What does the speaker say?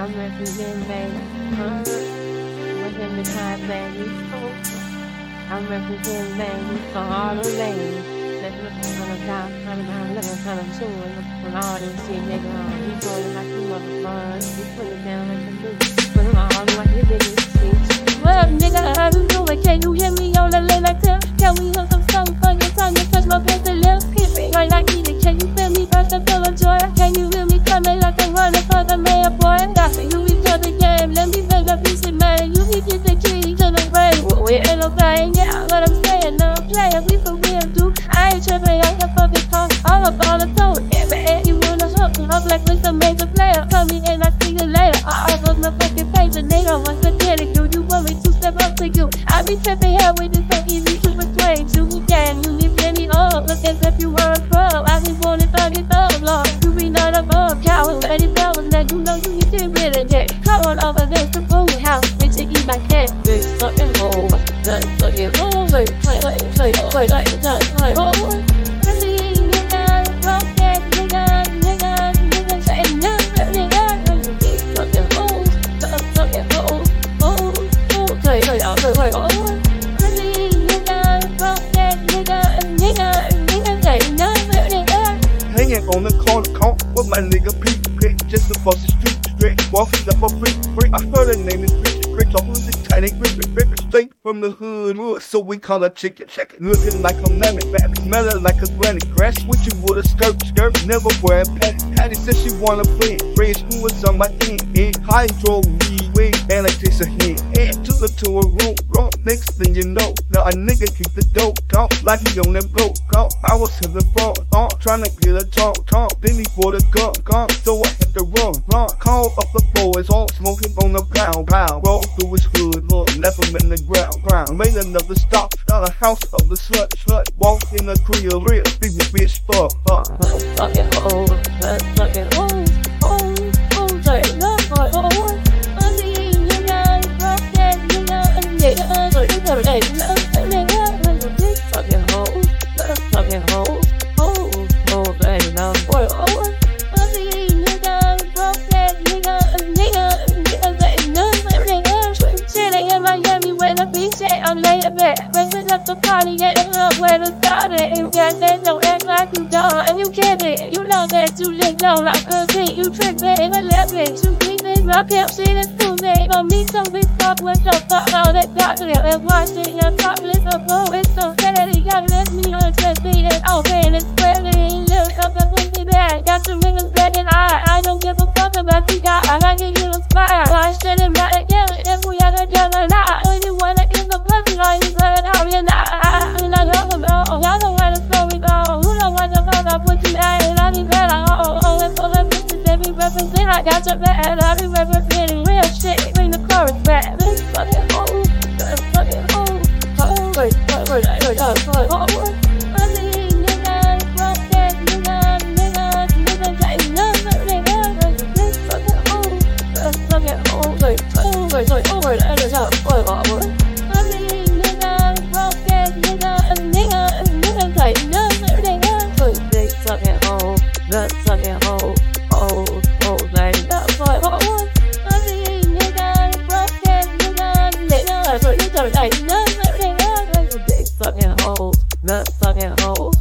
I'm representing baby. Huh? Within the time, baby. I'm representing baby for all the ladies. That's looking on the top, coming down, looking for them too. When all this shit nigga he going like you motherfuckers. He put it down like a bitch. Put him all like his biggest bitch. What up, nigga? How you doing? Can you hear me boy? Got me, you be the game. Eh, Let me make a piece of man. You be get the key to the brain. We ain't no thing, yeah. What I'm saying, no player. We for real, dude. I ain't tripping. I can fucking talk all about the tone. Yeah, you wanna hook up like a major player. Come me and I see you later. I on the fucking page and they don't want to get it. Do you want me to step up to you? I be tripping here with this so easy to persuade you. You can, you I can't be fucking over. That fucking over. Play, play, play, play, play, play, play, over. Hanging on the corner, call. with my nigga Pete, just across the street, straight walking up a freak, freak. I heard her name is Pete. Rich, off of the tiny brick, brick, brick, straight from the hood. So we call her chicken, chicken. Looking like a mammoth, back, smelling like a granny. Grass with you with a skirt, skirt, never wearing pants. Patty said she wanna play, raise was on my and hydro weed, wing, and like this a hand. Her to a room, wrong, next thing you know, now a nigga keep the dope, talk like he on that boat, talk. I was to the bar, uh, trying to get a talk, talk. Then he bought a gun, gun, so I had to run, run. Call up the boys, all smoking on the ground, pound. Roll through his hood, look, left him in the ground, ground. Made another stop, got a house of the slut, slut. Walk in the crib, real, big bitch, beach, I'm laying back, bringing up the party, getting up where to start it, and got that, don't act like you don't, and you get it, you know that you live down like a beat, you trick me, and I left it, you keep it, my pimp shit is too late, for me, so we fuck with the fuck, all that chocolate, and watch it, pop it, so go, it's so you gotta let me on, just be it, open, it's spreading, look up and put me back, got some niggas back and I, I don't give a fuck about you, got, I gotta give you a spot, I got back, and I be representing real shit, bring the chorus back, this fucking hole, this fucking hole, oh, wait, niggas, niggas, the fucking holes,